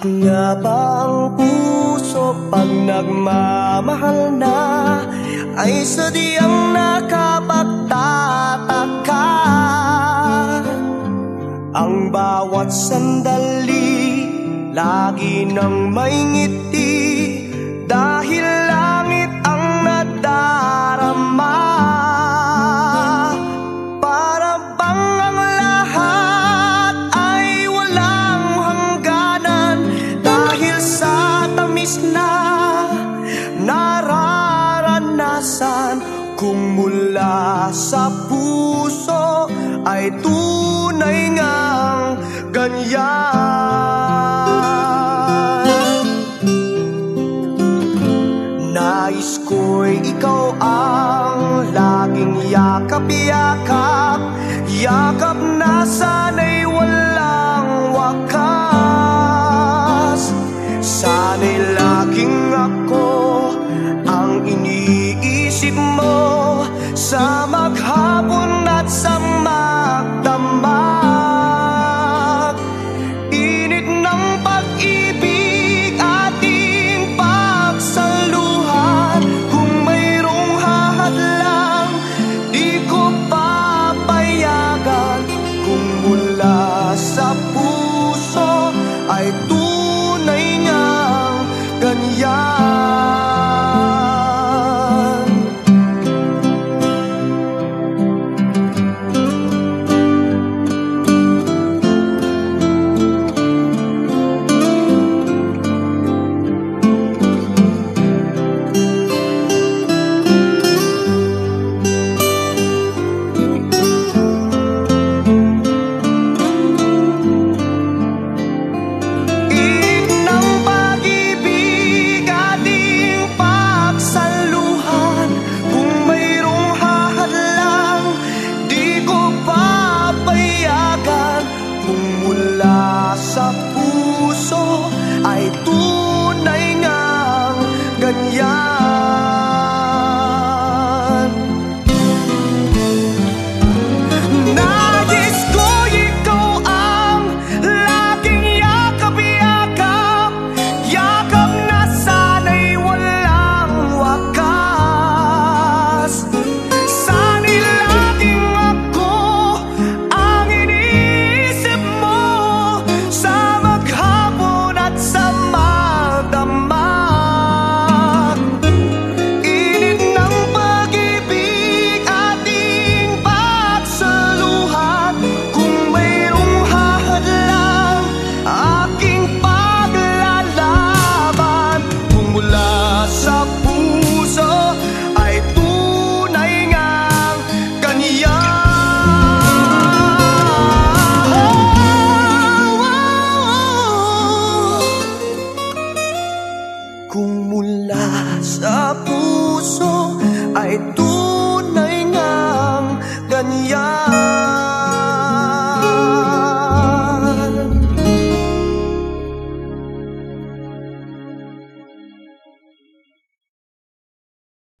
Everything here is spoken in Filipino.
ang puso pag nagmamahal na? Ay sadyang nakapagtataka. Ang bawat sandali Lagi nang may ngiti na nararanasan Kung mula sa puso ay tunay ngang ganyan. Nais ko'y ikaw ang laging yakap-yakap. Yakap na sanay sa puso ay tulad tú